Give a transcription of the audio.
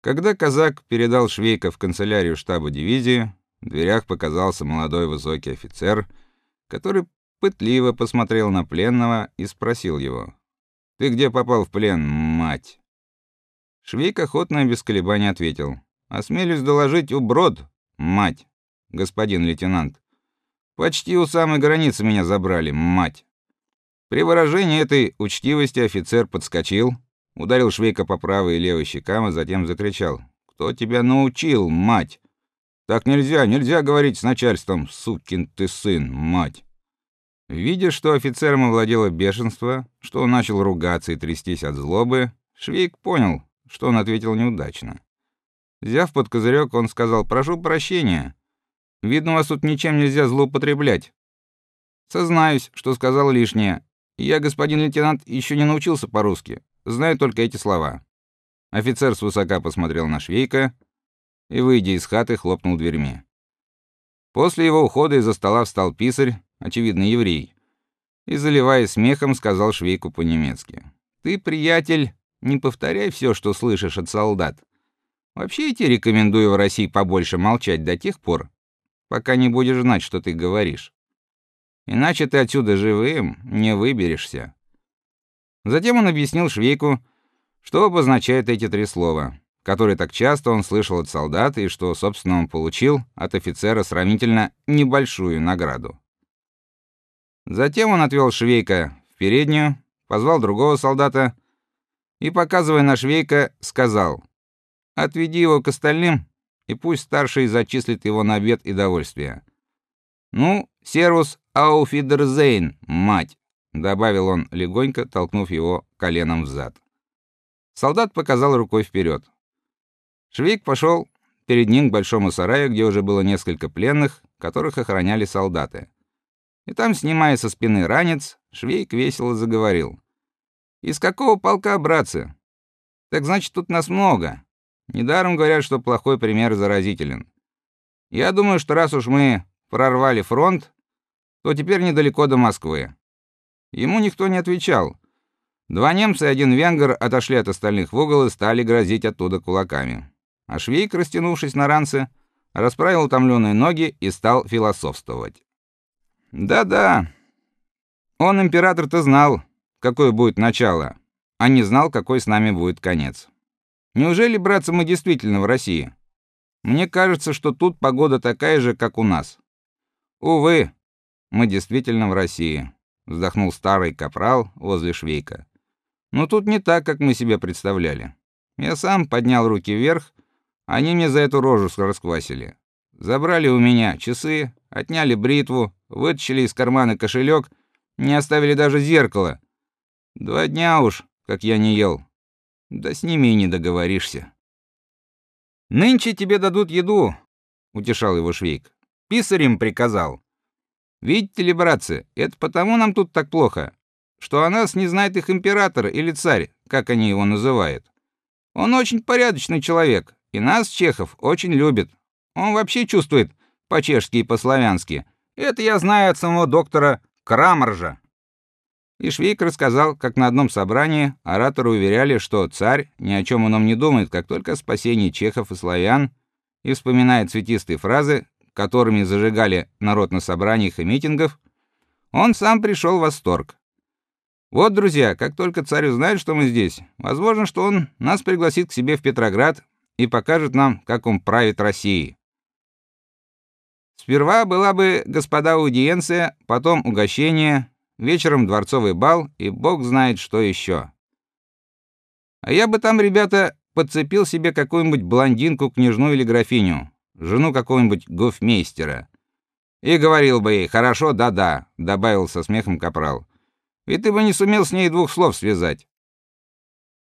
Когда казак передал Швейка в канцелярию штаба дивизии, в дверях показался молодой высокий офицер, который пытливо посмотрел на пленного и спросил его: "Ты где попал в плен, мать?" Швейк охотно и без колебаний ответил: "Осмелюсь доложить у Брод, мать, господин лейтенант. Почти у самой границы меня забрали, мать". При выражении этой учтивости офицер подскочил, ударил Швейка по правой и левой щекам, а затем закричал: "Кто тебя научил, мать? Так нельзя, нельзя говорить с начальством, сукин ты сын, мать". Видя, что офицером овладело бешенство, что он начал ругаться и трястись от злобы, Швейк понял, что он ответил неудачно. Взяв под козырек, он сказал: "Прошу прощения. Видно, вас тут ничем нельзя злоупотреблять. Сознаюсь, что сказал лишнее. Я, господин лейтенант, еще не научился по-русски. Знаю только эти слова. Офицер свысока посмотрел на Швейка и, выйдя из хаты, хлопнул дверьми. После его ухода из-за стола встал писарь, очевидно, еврей, и заливаясь смехом, сказал Швейку по-немецки: "Ты, приятель, не повторяй все, что слышишь от солдат. Вообще я тебе рекомендую в России побольше молчать до тех пор, пока не будешь знать, что ты говоришь. Иначе ты отсюда живым не выберешься. Затем он объяснил Швейку, что обозначают эти три слова, которые так часто он слышал от солдат и что, собственно, он получил от офицера сравнительно небольшую награду. Затем он отвел Швейка в переднюю, позвал другого солдата и, показывая на Швейка, сказал: "Отведи его к остальным, и пусть старший зачислит его на обед и довольствие. Ну, сервус ауфидерзейн, мать, добавил он легонько, толкнув его коленом в зад. Солдат показал рукой вперед. Швейк пошел перед ним к большому сараю, где уже было несколько пленных, которых охраняли солдаты. И там, снимая со спины ранец, Швейк весело заговорил: "Из какого полка, братцы? Так значит, тут нас много. Недаром говорят, что плохой пример заразителен. Я думаю, что раз уж мы прорвали фронт, то теперь недалеко до Москвы. Ему никто не отвечал. Два немца и один венгер отошли от остальных в угол и стали грозить оттуда кулаками. А Швейк, растянувшись на ранце, расправил утомленные ноги и стал философствовать. Да-да. Он император-то знал, какое будет начало, а не знал, какой с нами будет конец. Неужели, братцы, мы действительно в России? Мне кажется, что тут погода такая же, как у нас. Увы, мы действительно в России, вздохнул старый капрал возле Швейка. Но тут не так, как мы себе представляли. Я сам поднял руки вверх, они мне за эту рожу расквасили. Забрали у меня часы, отняли бритву, вытащили из кармана кошелек, не оставили даже зеркало. Два дня уж, как я не ел. Да с ними и не договоришься. Нынче тебе дадут еду, утешал его Швейк. Писарем приказал. Видите ли, братцы, это потому нам тут так плохо, что о нас не знает их император или царь, как они его называют. Он очень порядочный человек, и нас чехов очень любит. Он вообще чувствует по-чешски и по-славянски. Это я знаю от самого доктора Крамаржа. И Швейк рассказал, как на одном собрании ораторы уверяли, что царь ни о чем ином не думает, как только о спасении чехов и славян, и вспоминая цветистые фразы, которыми зажигали народ на собраниях и митингах, он сам пришел в восторг. Вот, друзья, как только царь узнает, что мы здесь, возможно, что он нас пригласит к себе в Петроград и покажет нам, как он правит Россией. Сперва была бы господа аудиенция, потом угощение, вечером дворцовый бал и бог знает что еще. А я бы там, ребята, подцепил себе какую-нибудь блондинку, княжну или графиню, жену какого-нибудь гофмейстера. И говорил бы ей: "Хорошо, да-да", добавил со смехом капрал. "Ведь ты бы не сумел с ней двух слов связать.